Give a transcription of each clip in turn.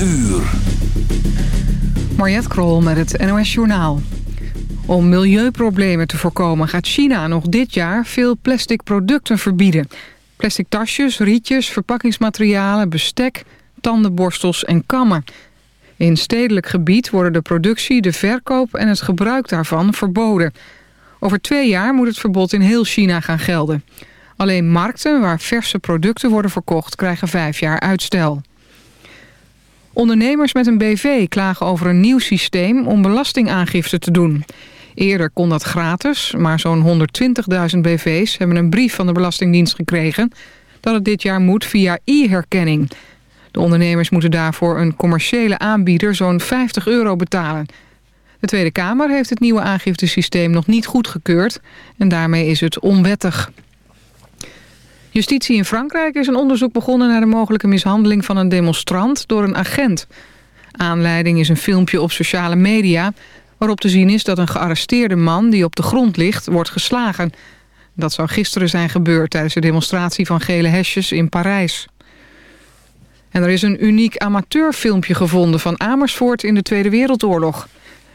uur. Mariette Krol met het NOS Journaal. Om milieuproblemen te voorkomen gaat China nog dit jaar veel plastic producten verbieden. Plastic tasjes, rietjes, verpakkingsmaterialen, bestek, tandenborstels en kammen. In stedelijk gebied worden de productie, de verkoop en het gebruik daarvan verboden. Over twee jaar moet het verbod in heel China gaan gelden. Alleen markten waar verse producten worden verkocht krijgen vijf jaar uitstel. Ondernemers met een BV klagen over een nieuw systeem om belastingaangifte te doen. Eerder kon dat gratis, maar zo'n 120.000 BV's hebben een brief van de Belastingdienst gekregen... dat het dit jaar moet via e-herkenning. De ondernemers moeten daarvoor een commerciële aanbieder zo'n 50 euro betalen. De Tweede Kamer heeft het nieuwe aangiftesysteem nog niet goedgekeurd... en daarmee is het onwettig. Justitie in Frankrijk is een onderzoek begonnen naar de mogelijke mishandeling van een demonstrant door een agent. Aanleiding is een filmpje op sociale media waarop te zien is dat een gearresteerde man die op de grond ligt wordt geslagen. Dat zou gisteren zijn gebeurd tijdens de demonstratie van gele hesjes in Parijs. En er is een uniek amateurfilmpje gevonden van Amersfoort in de Tweede Wereldoorlog.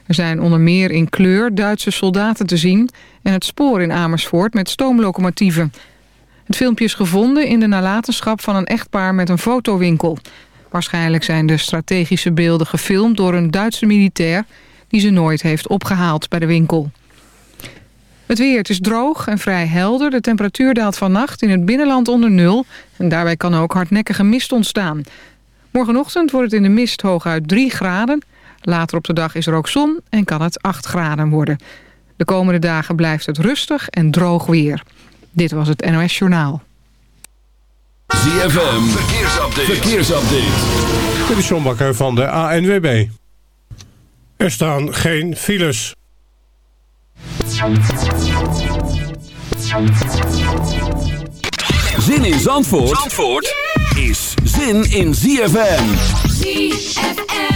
Er zijn onder meer in kleur Duitse soldaten te zien en het spoor in Amersfoort met stoomlocomotieven. Het filmpje is gevonden in de nalatenschap van een echtpaar met een fotowinkel. Waarschijnlijk zijn de strategische beelden gefilmd door een Duitse militair... die ze nooit heeft opgehaald bij de winkel. Het weer, het is droog en vrij helder. De temperatuur daalt vannacht in het binnenland onder nul... en daarbij kan ook hardnekkige mist ontstaan. Morgenochtend wordt het in de mist hooguit 3 graden. Later op de dag is er ook zon en kan het 8 graden worden. De komende dagen blijft het rustig en droog weer. Dit was het NOS Journaal. ZFM, verkeersupdate. verkeersupdate. Dit is John Bakker van de ANWB. Er staan geen files. Zin in Zandvoort, Zandvoort is zin in ZFM. ZFM.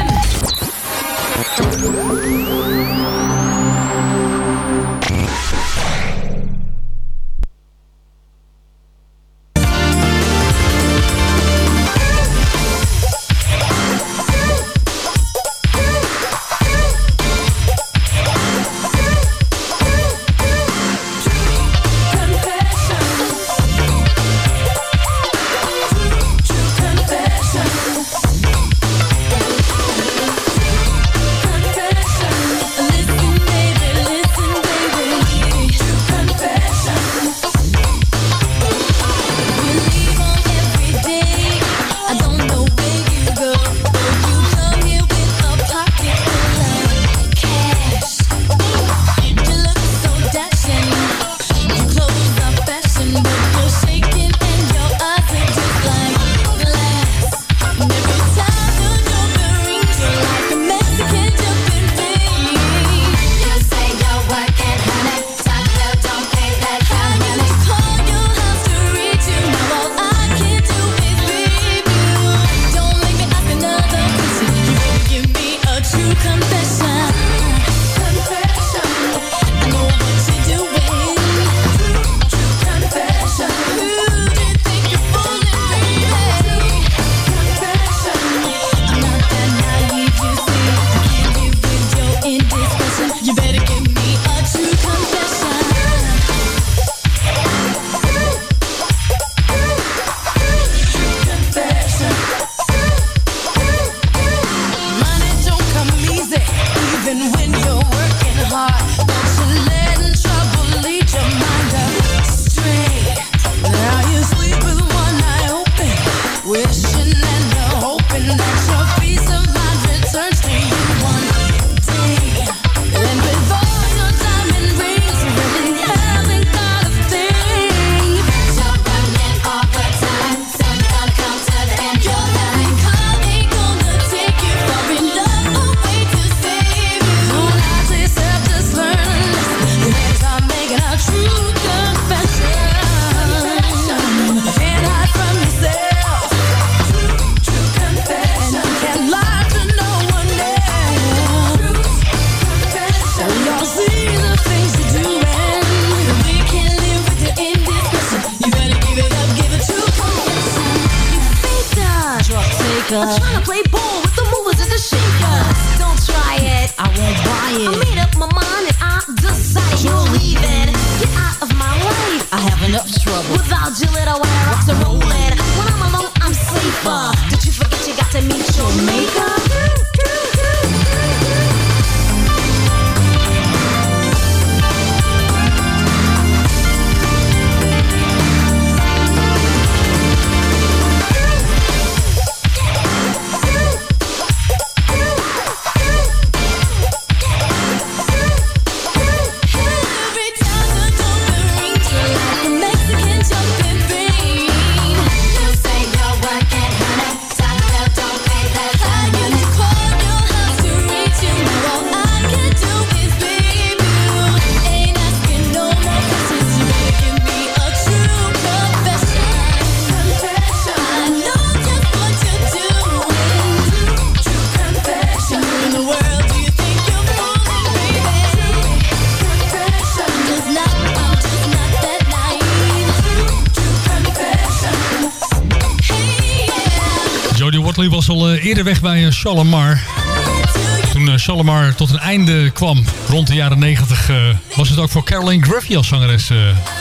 Eerder weg bij Shalimar. Eh, Toen Shalimar eh, tot een einde kwam, rond de jaren 90, was het ook voor Caroline Griffey als zangeres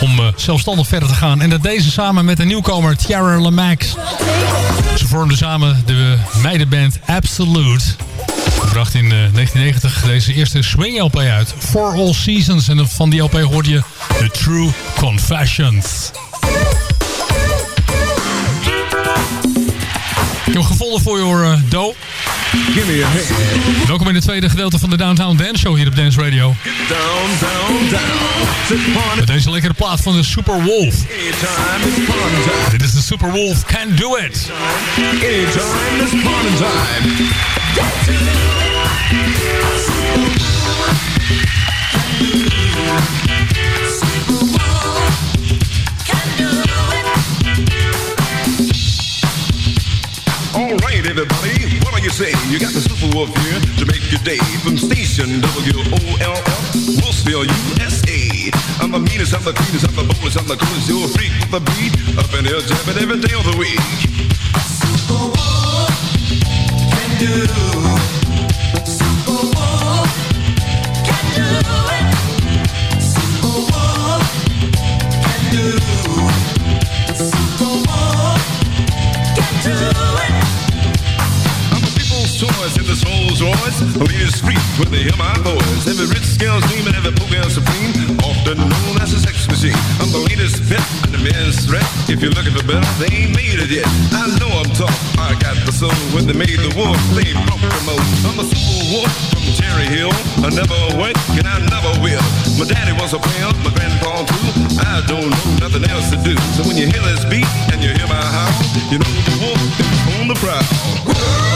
om zelfstandig verder te gaan. En dat deze samen met de nieuwkomer Tiara LaMax. Ze vormden samen de meidenband Absolute. Bracht in 1990 deze eerste swing LP uit, For All Seasons. En van die LP hoorde je The True Confessions. Heb hem gevonden voor je uh, Do. Give me a hand. Welkom in het tweede gedeelte van de Downtown Dance Show hier op Dance Radio. Down, down, down. Met deze lekkere plaat van de Super Wolf. Dit is de Super Wolf Can Do It. Anytime everybody. What are you saying? You got the super wolf here to make your day. From station W-O-L-F, Wolfsville, USA. I'm the meanest, I'm the cleanest, I'm the boldest, I'm the coolest. You're a freak with the beat. Up in here jamming every day of the week. Super wolf can do. Rolls Royce. Lead the street when they hear my voice. Every rich scale's gleaming, every poor girl supreme. Often known as a sex machine. I'm the latest pet and the men's threat. If you're looking for better, they ain't made it yet. I know I'm tough. I got the soul. When they made the wolf, they broke the mold. I'm a super wolf from Cherry Hill. I never went and I never will. My daddy was a player, my grandpa too. I don't know nothing else to do. So when you hear this beat and you hear my howl, you know the wolf is on the prowl.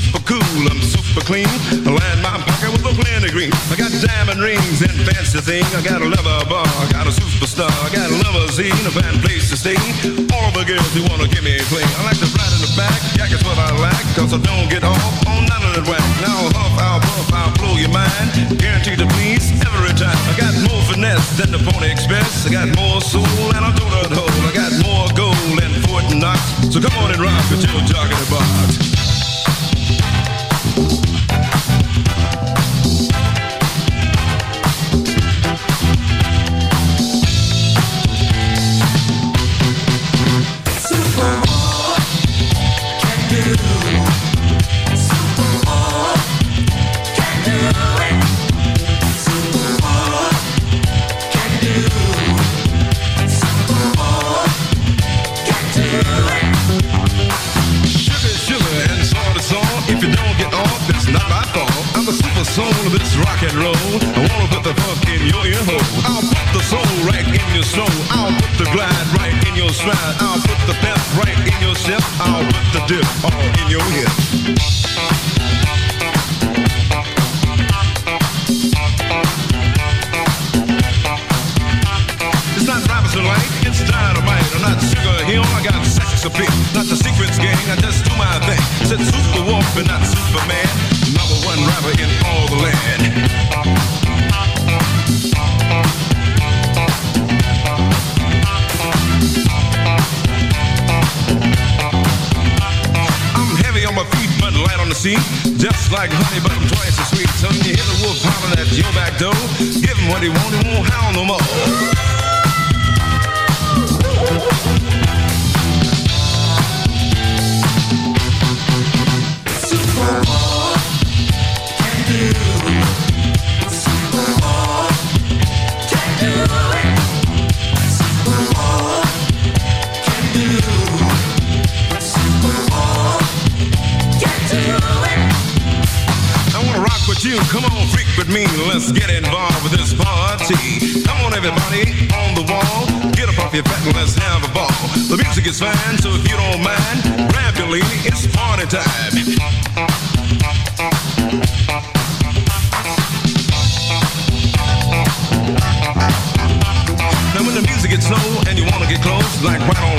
cool, I'm super clean. I line my pocket with a plenty green. I got diamond rings and fancy things. I got a lover bar, I got a superstar. I got a limousine, a fine place to stay. All the girls who wanna give me a clean. I like to ride in the back, jacket's what I like. Cause I don't get off on none of that whack. Now I'll huff, I'll buff, I'll blow your mind. Guaranteed to please every time. I got more finesse than the Pony Express. I got more soul than a donut hole. I got more gold than Fort Knox. So come on and rock with your jogging box. Your soul. I'll put the glide right in your stride. I'll put the pep right in your step. I'll put the dip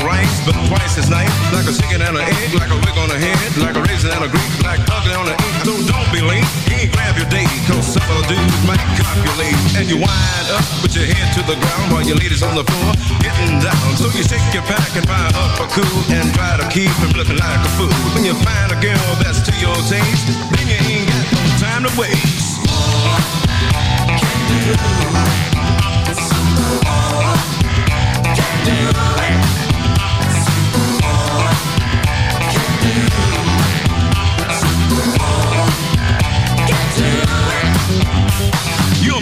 rice, but twice as nice, like a chicken and an egg, like a wig on the head, like a raisin and a Greek, like ugly on the ink. So don't be late, you grab your date, cause some of the dudes might copulate. And you wind up with your head to the ground while your ladies on the floor getting down. So you shake your pack and fire up a cool and try to keep them looking like a fool. When you find a girl that's to your taste, then you ain't got no time to waste. You're a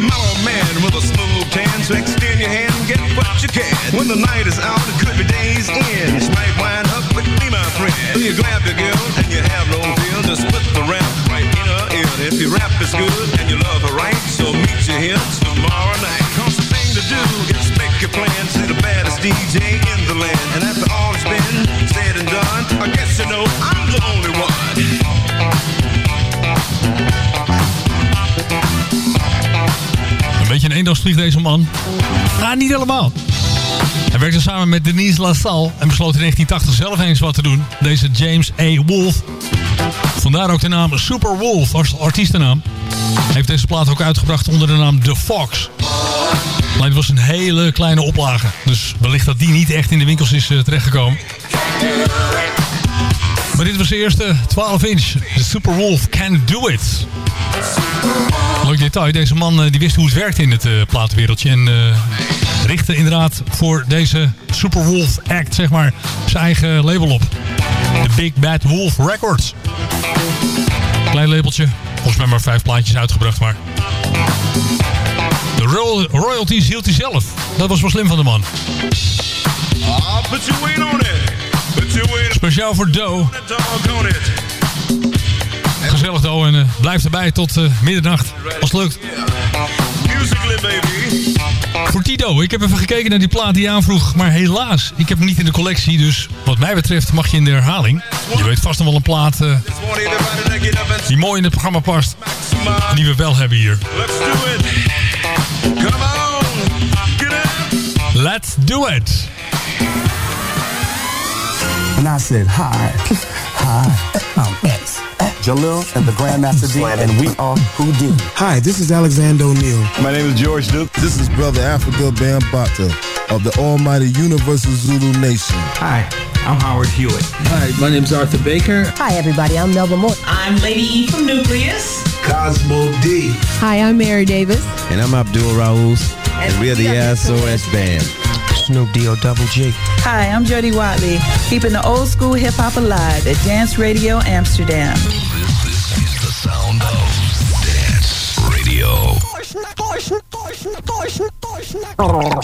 mellow man with a smooth tan, so extend your hand get what you can. When the night is out, it could be days in. She might wind up with me, my friend. So you grab your girl and you have no fear, just put the rap right in her ear. If your rap is good and you love her right, so meet you here tomorrow night. Cause the thing to do is make your plan to the baddest DJ in the land. And after all has been said and done, I guess you know I'm the only one. Een eendagsvlieg deze man. Ah, niet helemaal. Hij werkte samen met Denise LaSalle en besloot in 1980 zelf eens wat te doen. Deze James A. Wolf. Vandaar ook de naam Super Wolf als artiestennaam. Hij heeft deze plaat ook uitgebracht onder de naam The Fox. Maar het was een hele kleine oplage. Dus wellicht dat die niet echt in de winkels is eh, terechtgekomen. Maar dit was de eerste 12 inch. De Super Wolf Can Do It. Leuk detail. Deze man eh, die wist hoe het werkte in het eh, platenwereldje. En eh, richtte inderdaad voor deze Super Wolf act, zeg maar, zijn eigen label op. De Big Bad Wolf Records. Klein labeltje. Volgens mij maar vijf plaatjes uitgebracht, maar... De royal- royalties hield hij zelf. Dat was wel slim van de man. Speciaal voor Doe. Gezellig Doe en eh, blijf erbij tot eh, middernacht. Als het lukt. Voor Tito, ik heb even gekeken naar die plaat die je aanvroeg. Maar helaas, ik heb hem niet in de collectie. Dus wat mij betreft mag je in de herhaling. Je weet vast nog wel een plaat eh, die mooi in het programma past. En die we wel hebben hier. Let's do it. Let's do it. And I said, hi, hi, X, Jalil and the Grandmaster D, and we are Houdini. Hi, this is Alexander O'Neill. My name is George Duke. This is Brother Africa Bambata of the Almighty Universal Zulu Nation. Hi, I'm Howard Hewitt. Hi, my name's Arthur Baker. Hi, everybody. I'm Melba Moore. I'm Lady E from Nucleus. Cosmo D. Hi, I'm Mary Davis. And I'm Abdul Raouz. And we are the SOS Band. Snoop D-O Double G. Hi, I'm Jody Watley, keeping the old school hip hop alive at Dance Radio Amsterdam.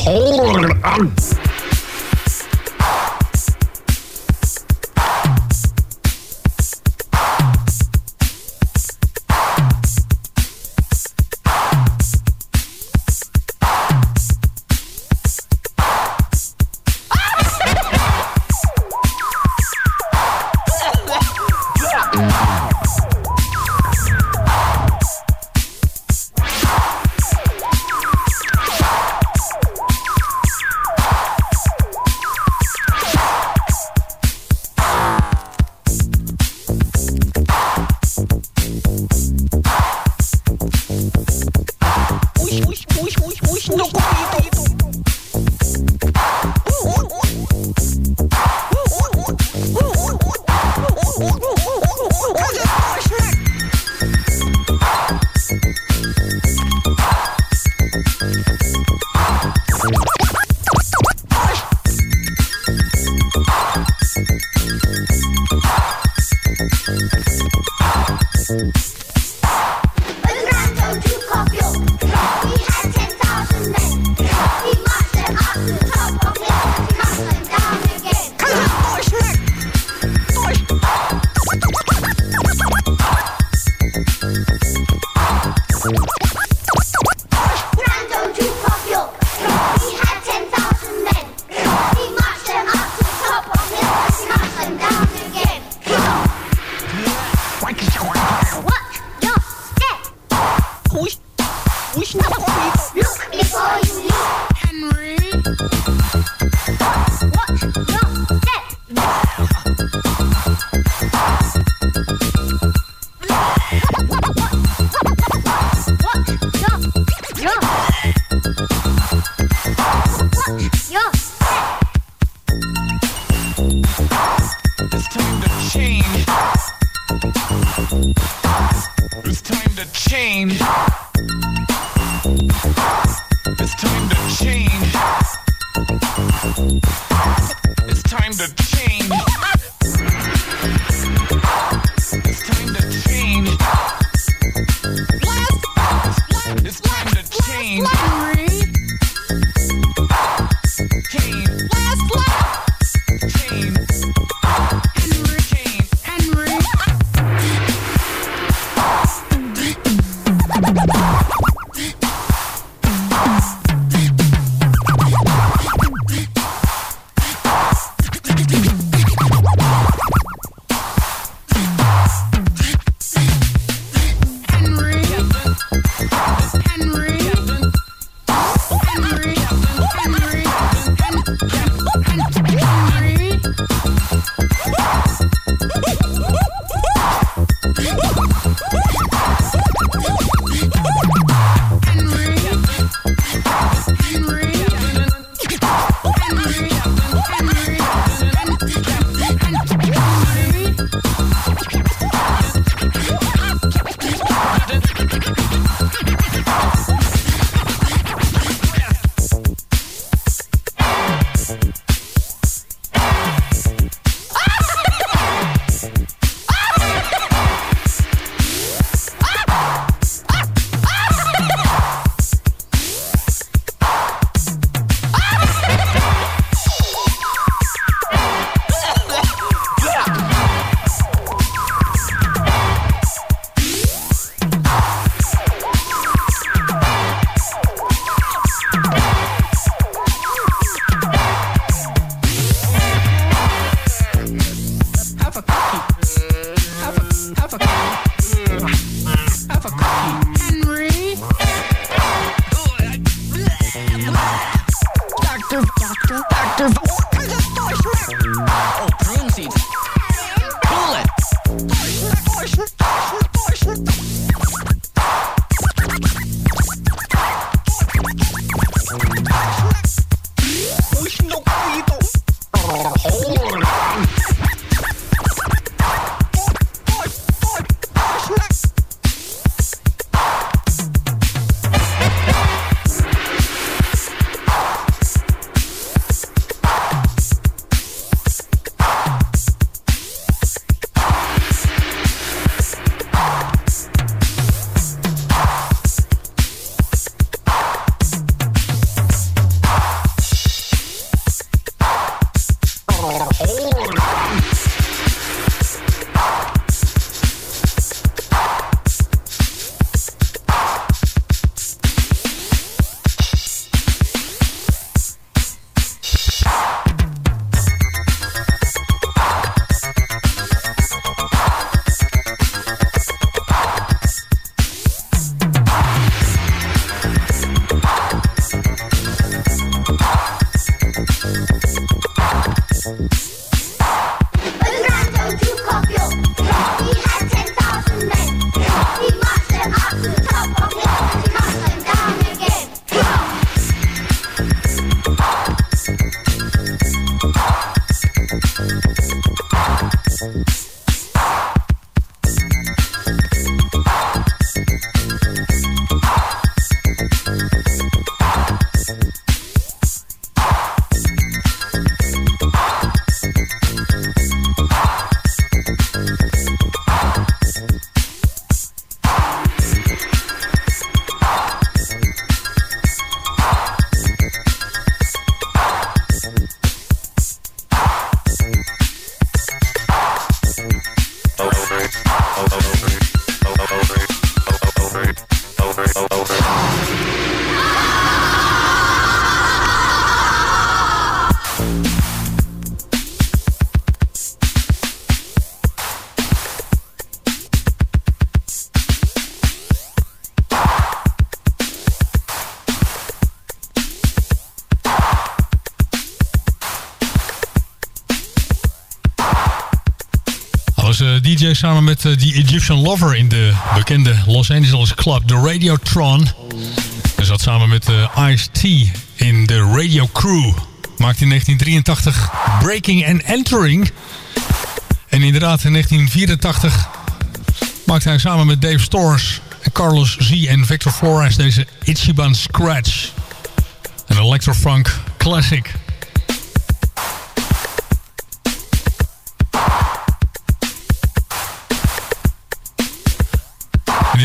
Hij Samen met eh, The Egyptian Lover in de bekende Los Angeles club, de Radiotron. Hij zat samen met eh, Ice-T in de Radio Crew. Maakte in 1983 Breaking and Entering. En inderdaad, in 1984 maakte hij samen met Dave Stores, Carlos Z en Victor Flores deze Ichiban Scratch. Een electrofunk classic.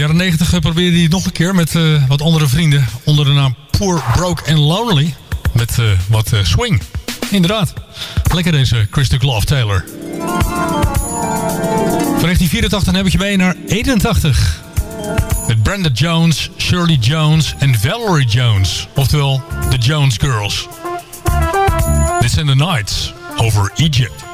Jaren 90 probeerde hij het nog een keer met eh, wat andere vrienden onder de naam Poor, Broke and Lonely. Met eh, wat eh, swing. Inderdaad. Lekker deze Chris de Glove Taylor. Van 1984 heb ik je mee naar 81. Met Brenda Jones, Shirley Jones en Valerie Jones. Oftewel de Jones Girls. This in the Nights over Egypt.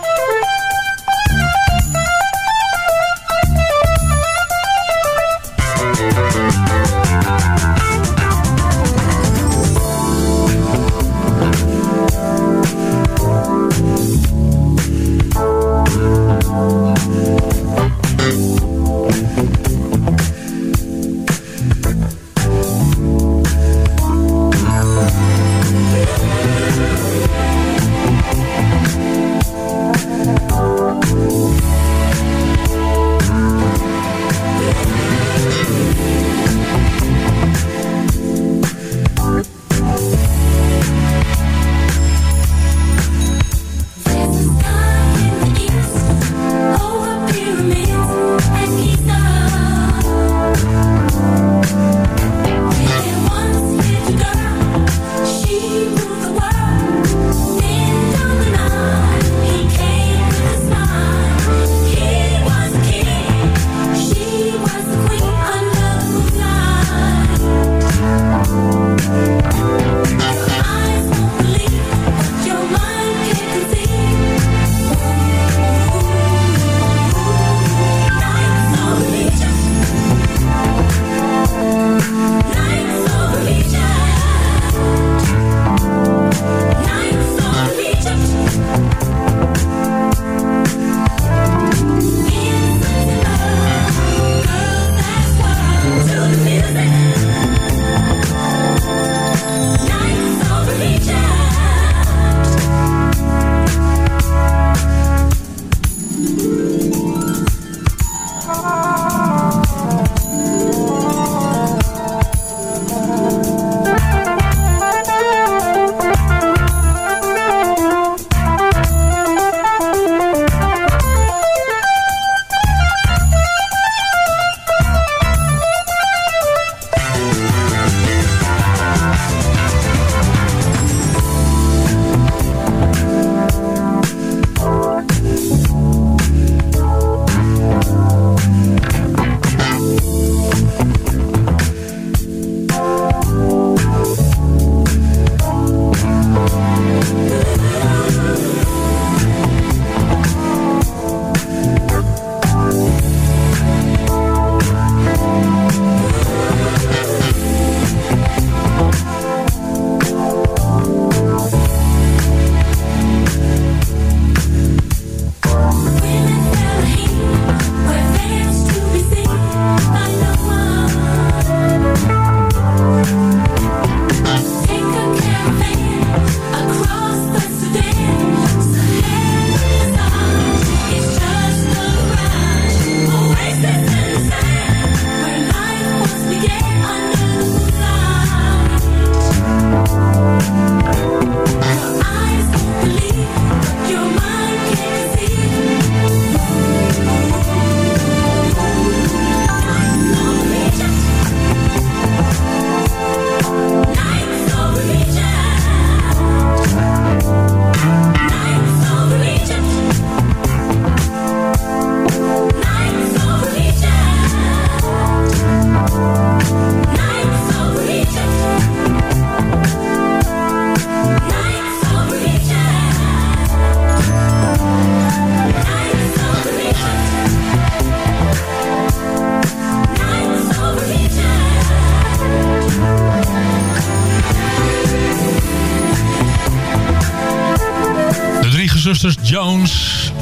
Sisters Jones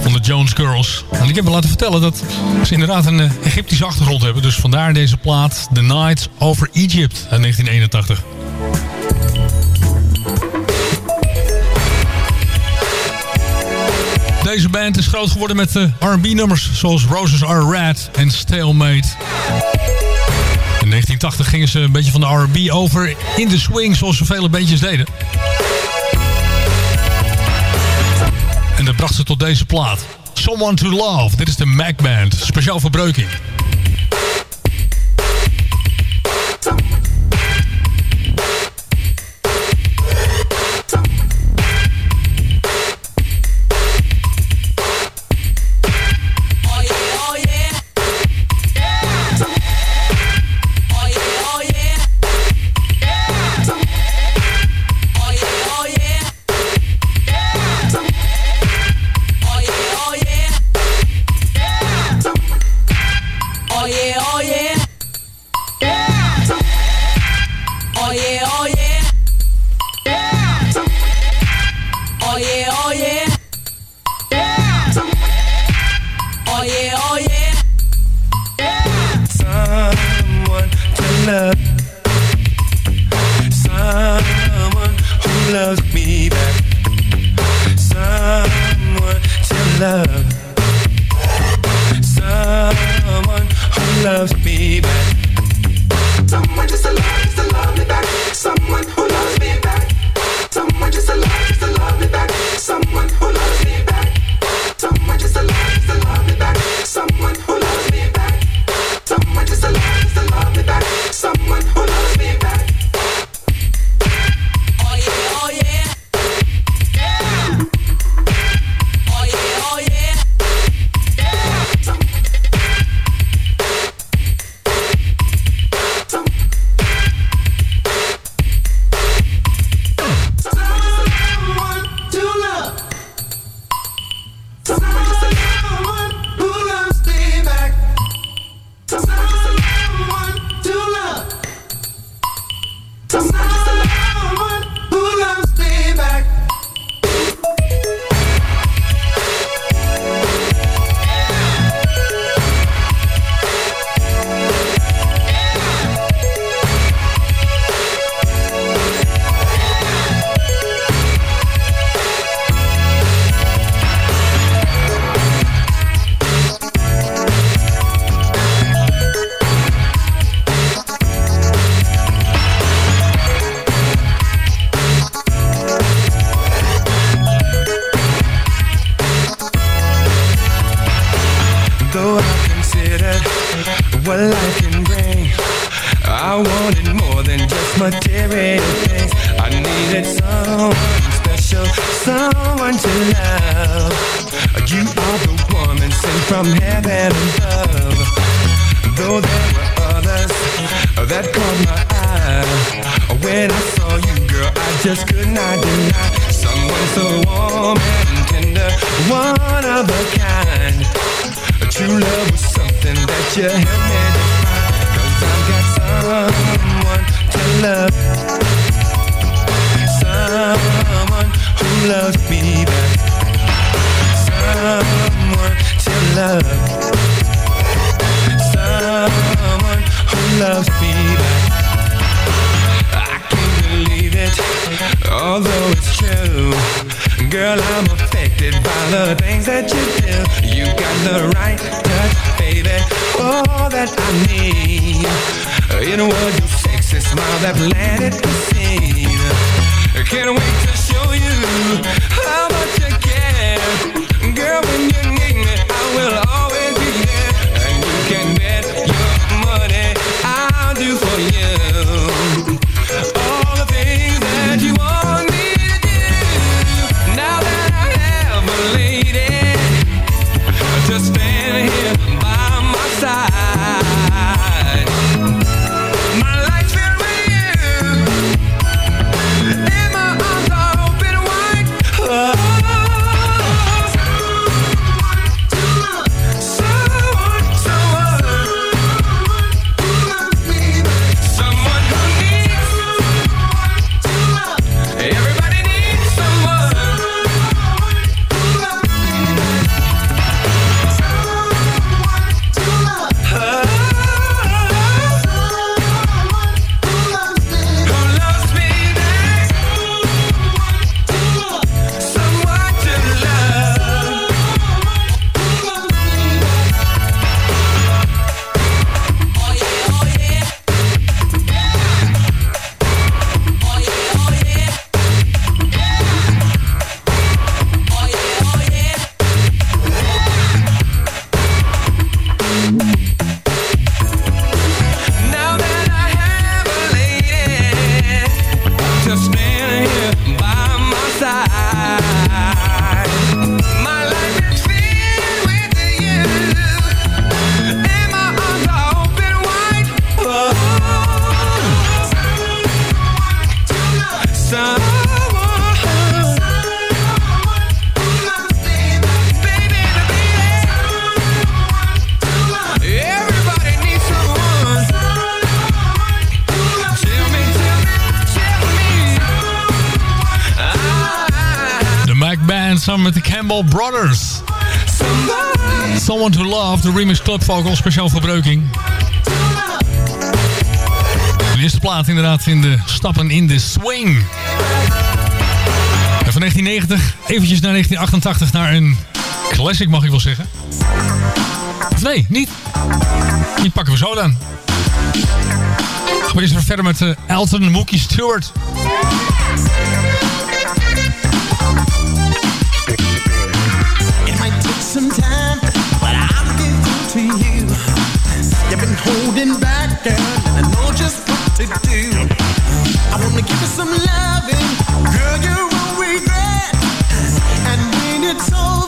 van de Jones Girls. En ik heb me laten vertellen dat ze inderdaad een eh, Egyptische achtergrond hebben. Dus vandaar deze plaat The Night Over Egypt uit 1981. Deze band is groot geworden met uh, R&B-nummers zoals Roses Are Red en Stalemate. In 1980 gingen ze een beetje van de R&B over in de swing zoals vele bandjes deden. En dat bracht ze tot deze plaat. Someone to Love. Dit is de Mac Band. Speciaal voor Breuking. that you do. You got the right touch, baby All that I need. In a world of sexy smile that planted the seed Can't wait to show you How much I care. Girl, when you need me, I will Brothers. Someone to Love, de remix club vocal, speciaal voor Breuking. De eerste plaat inderdaad in de stappen in de swing. En van 1990 eventjes naar 1988 naar een classic mag ik wel zeggen. Of nee, niet. Die pakken we zo dan. We eens verder met uh, Elton Mookie Stewart. Some time, but I'll get through to you. You've been holding back, girl, and I know just what to do. I wanna give you some loving, girl, you won't regret. And when it's over,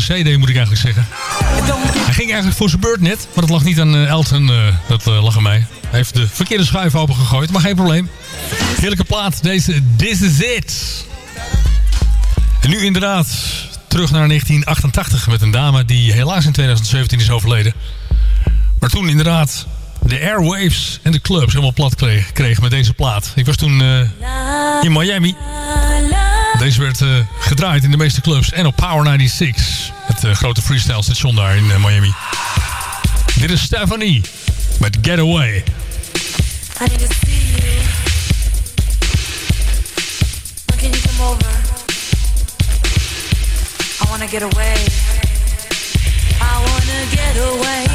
CD moet ik eigenlijk zeggen. Hij ging eigenlijk voor zijn beurt net. Maar dat lag niet aan eh, Elton. eh, dat eh, lag aan mij. Hij heeft de verkeerde schuif opengegooid. Maar geen probleem. Heerlijke plaat. Deze This Is It. En nu inderdaad terug naar 1988. Met een dame die helaas in 2017 is overleden. Maar toen inderdaad de airwaves en de clubs helemaal plat kreeg, met deze plaat. Ik was toen in Miami. Deze werd eh, gedraaid in de meeste clubs en op Power 96. Het eh, grote freestyle station daar in eh, Miami. Dit is Stephanie met Getaway. I need see you. Can you come over? I wanna get away. I wanna get away,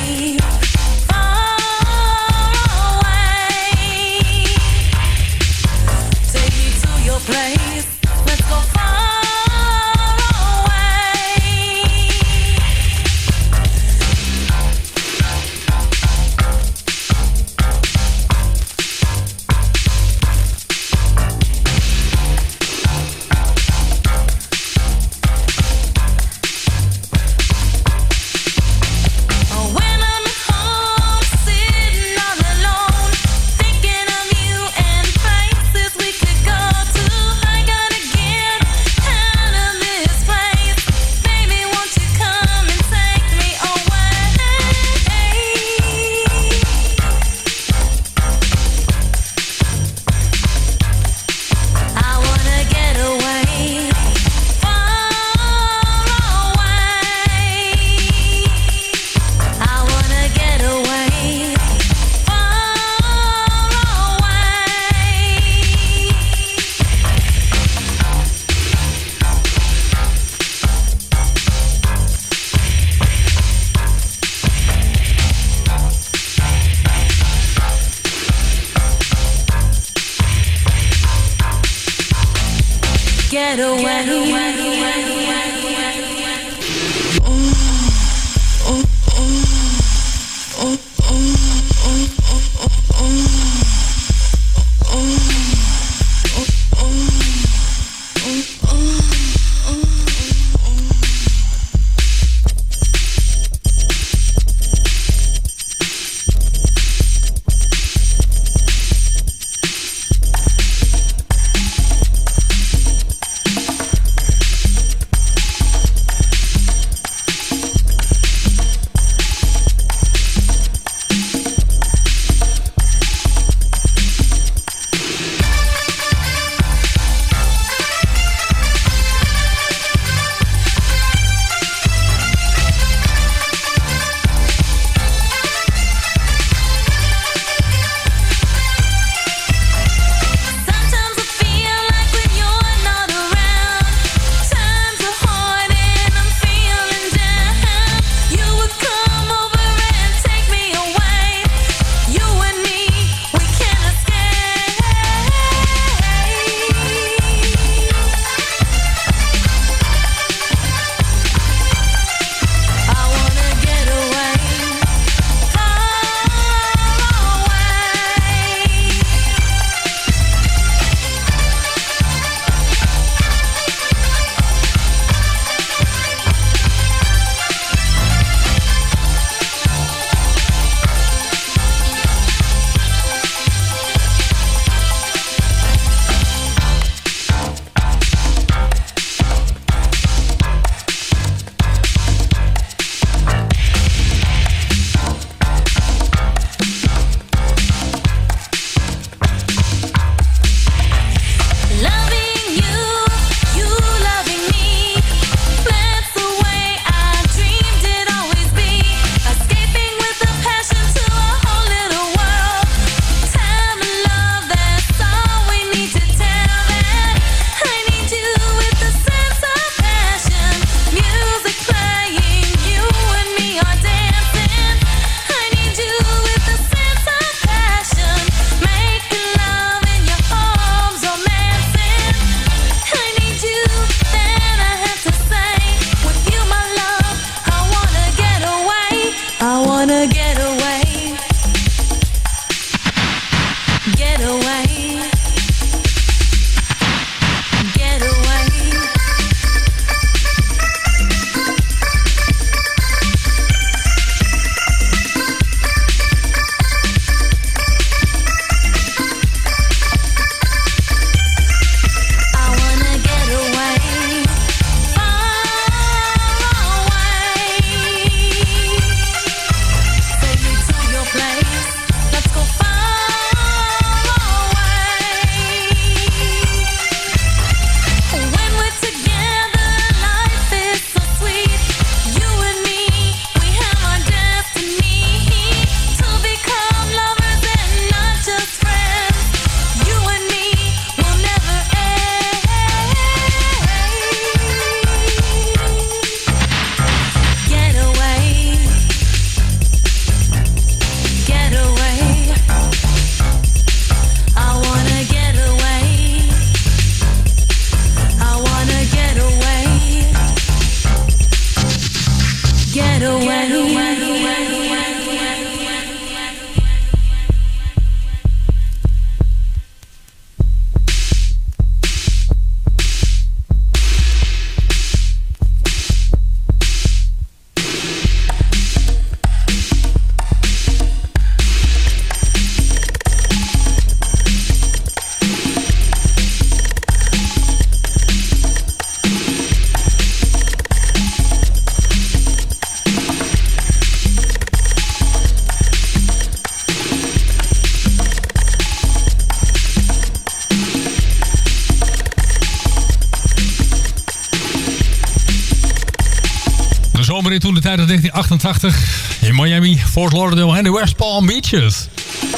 toen de tijd uit 1988. In Miami, Fort Lauderdale en de West Palm Beaches.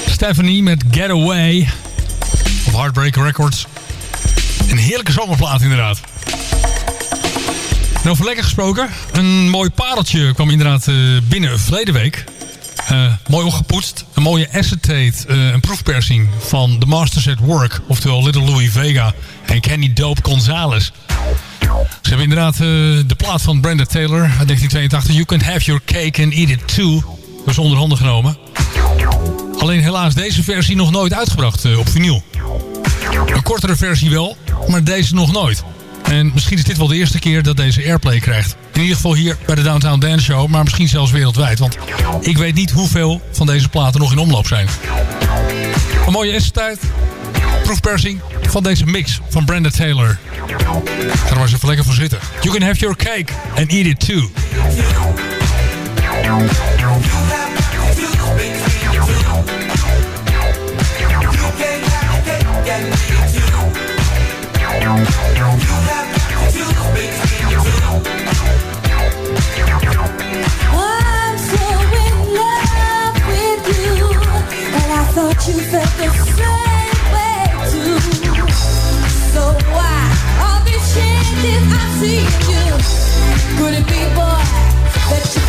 Stephanie met Getaway. Op Heartbreak Records. Een heerlijke zomerplaat inderdaad. En over lekker gesproken. Een mooi pareltje kwam inderdaad eh, binnen verleden week. Eh, mooi opgepoetst. Een mooie acetate, eh, een proefpersing van The Masters at Work. Oftewel Little Louis Vega en Kenny Dope Gonzalez. Ze hebben inderdaad eh, de plaat van Brenda Taylor uit 1982. You can have your cake and eat it too. Is onder handen genomen. Alleen helaas deze versie nog nooit uitgebracht eh, op vinyl. Een kortere versie wel, maar deze nog nooit. En misschien is dit wel de eerste keer dat deze airplay krijgt. In ieder geval hier bij de Downtown Dance Show, maar misschien zelfs wereldwijd. Want ik weet niet hoeveel van deze platen nog in omloop zijn. Een mooie S-tijd. Proefpersing van deze mix van Brenda Taylor. Ga er maar eens even lekker voor zitten. You can have your cake and eat it too. You felt the same see you? Could it be, boy, that you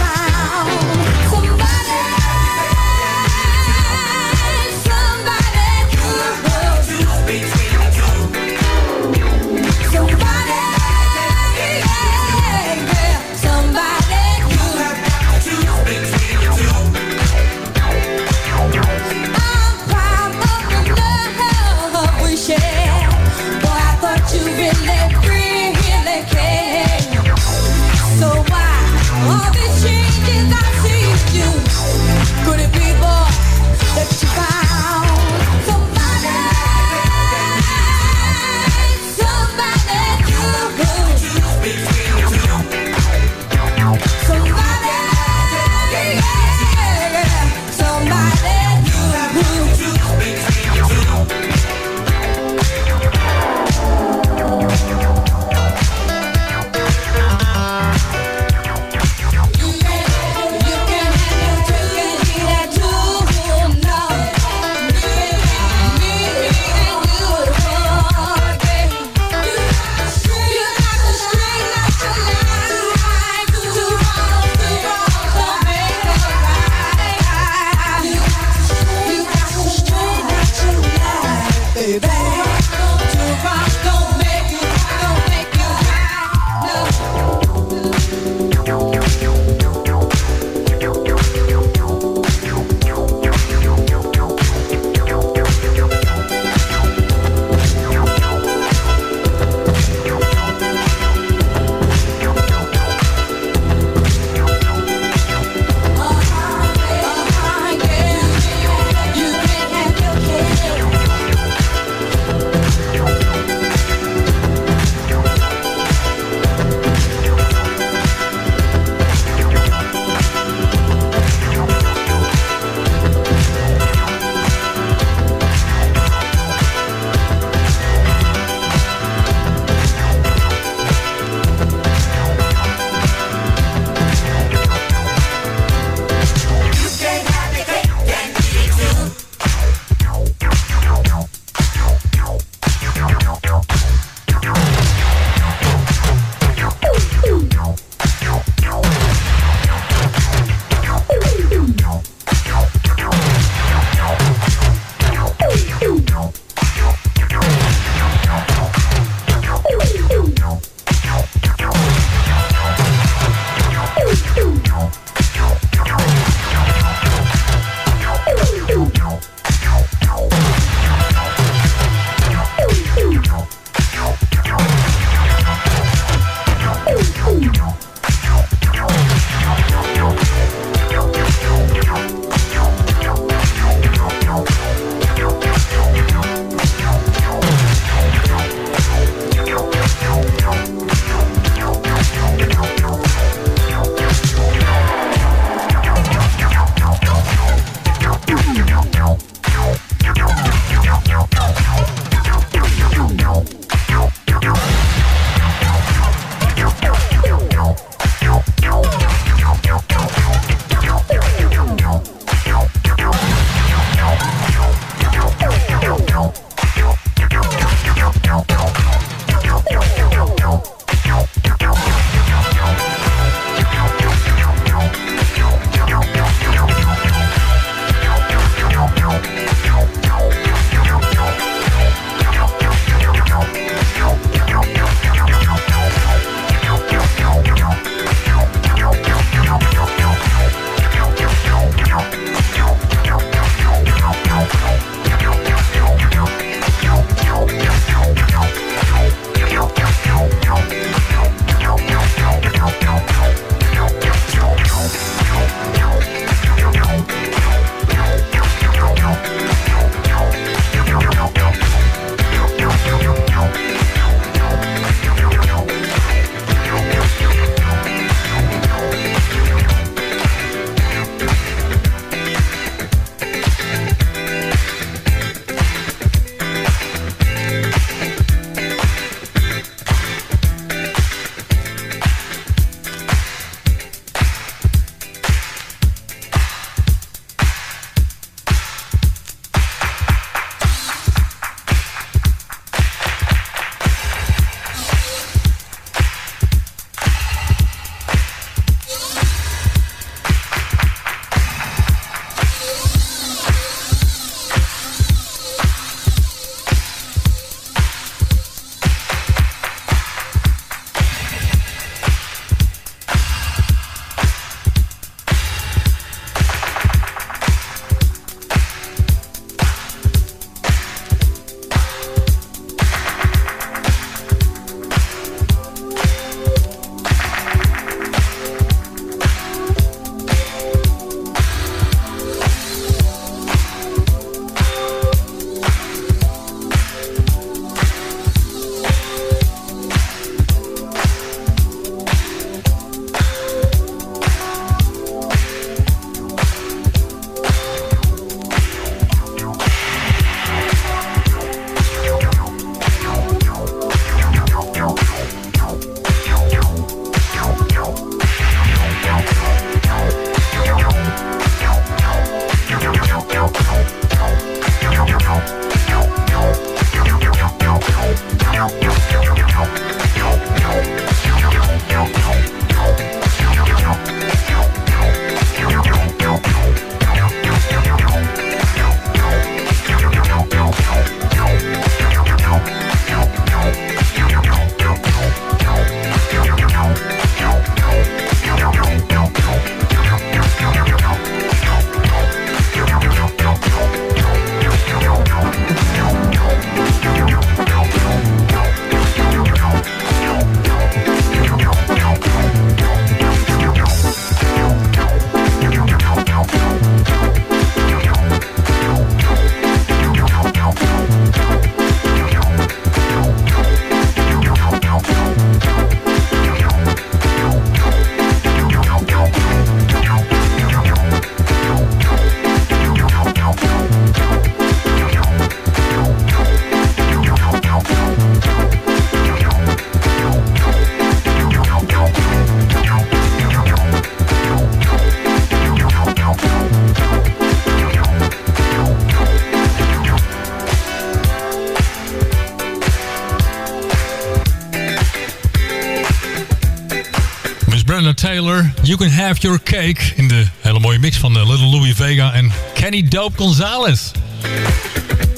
Taylor. You can have your cake. In de hele mooie mix van eh, Little Louis Vega en Kenny Dope Gonzalez.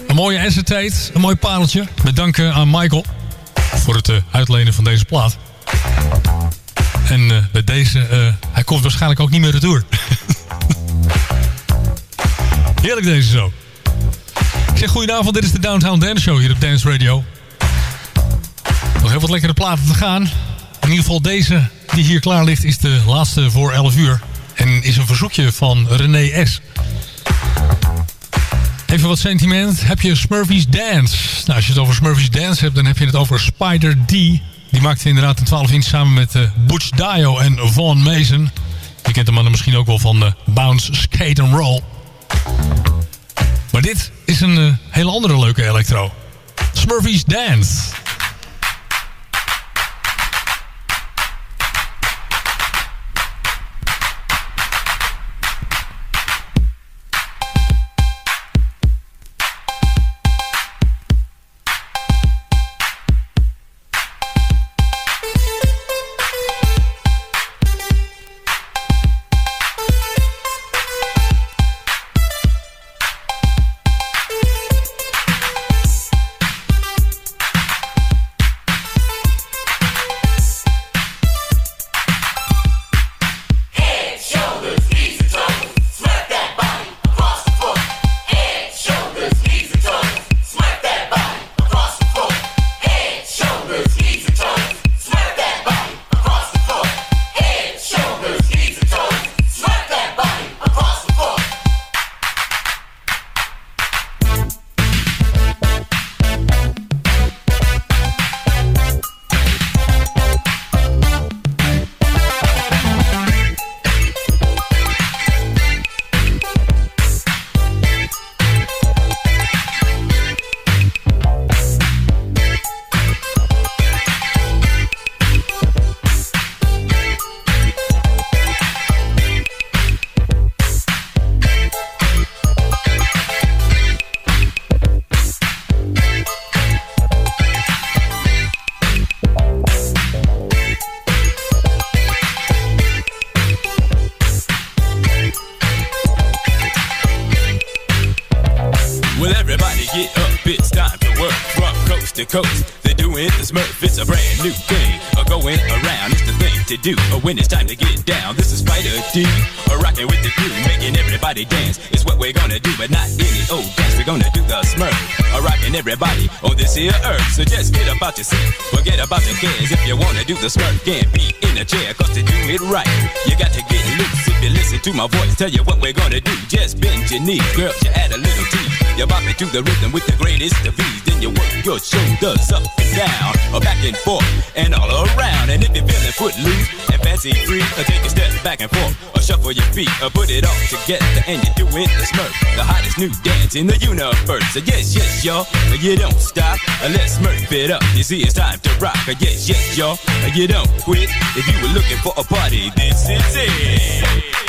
Een mooie acetate, een mooi pareltje. Met dank eh, aan Michael voor het eh, uitlenen van deze plaat. En eh, bij deze, hij komt waarschijnlijk ook niet meer retour. Heerlijk deze zo. Ik zeg goedenavond, dit is de Downtown Dance Show hier op Dance Radio. Nog heel wat lekkere platen te gaan. In ieder geval deze die hier klaar ligt is de laatste voor 11 uur. En is een verzoekje van René S. Even wat sentiment. Heb je Smurfy's Dance? Nou, als je het over Smurfy's Dance hebt, dan heb je het over Spider D. Die maakte inderdaad een 12 inch samen met eh, Butch Dio en Vaughn Mason. Je kent de mannen misschien ook wel van eh, Bounce, Skate and Roll. Maar dit is een eh, hele andere leuke electro. Smurfy's Dance. Do. When it's time to get down, this is Spider D. Uh, rocking with the crew, making everybody dance. It's what we're gonna do, but not any old dance. We're gonna do the Smurf. Uh, rocking everybody on this here earth. So just get about your seat, forget about your cares. If you wanna do the Smurf, can't be in a chair, cause to do it right, you got to get loose. If you listen to my voice, tell you what we're gonna do. Just bend your knees, girl, you add a little. You bop it to the rhythm with the greatest of ease. Then you work your shoulders up and down, or back and forth, and all around. And if you're feeling footloose and fancy free, or take a step back and forth, or shuffle your feet, or put it all together, and you're doing the smurf, the hottest new dance in the universe. So yes, yes, y'all, you don't stop. Uh, Let's smurf it up. You see, it's time to rock. Uh, Yes, yes, y'all, you don't quit. If you were looking for a party, this is it.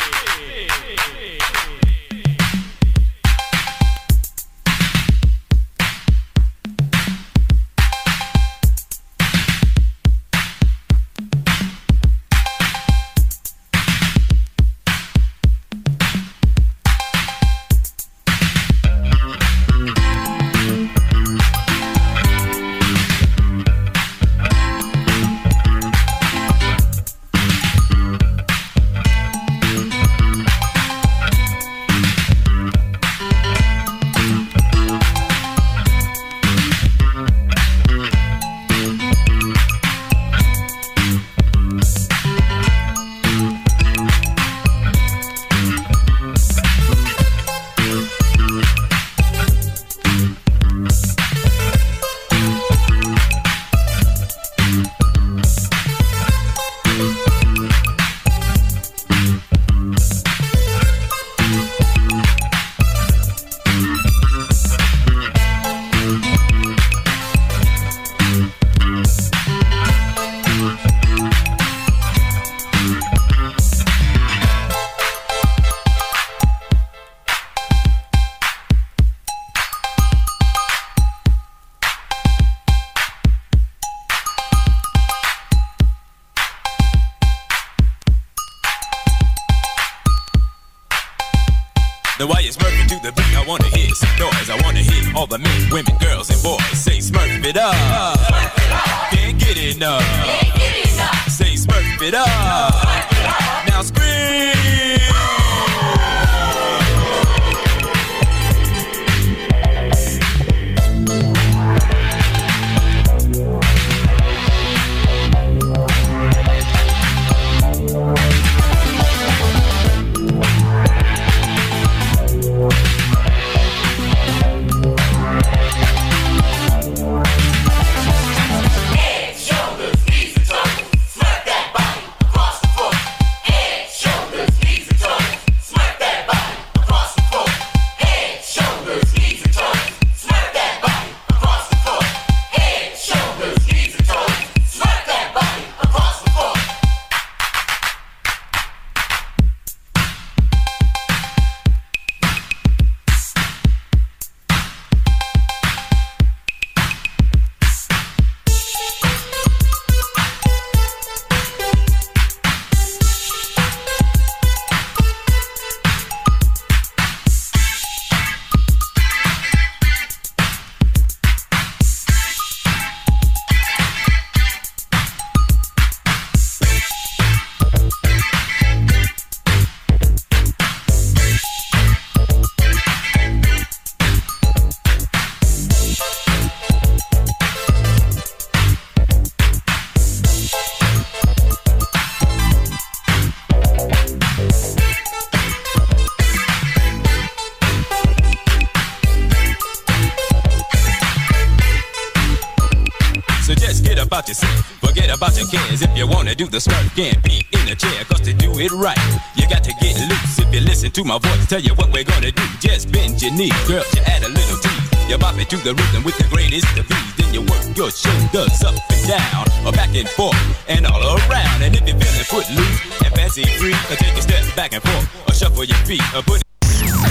Do the can't be in a chair, cause to do it right, you got to get loose. If you listen to my voice, tell you what we're gonna do. Just bend your knee, girl, you add a little tease. You bop it to the rhythm with the greatest of ease. Then you work your shoulders up and down, or back and forth, and all around. And if you're feeling footloose and fancy free, or take a step back and forth, or shuffle your feet, or put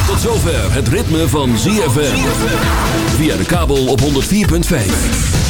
Tot zover het ritme van ZFM. Via de kabel op 104.5.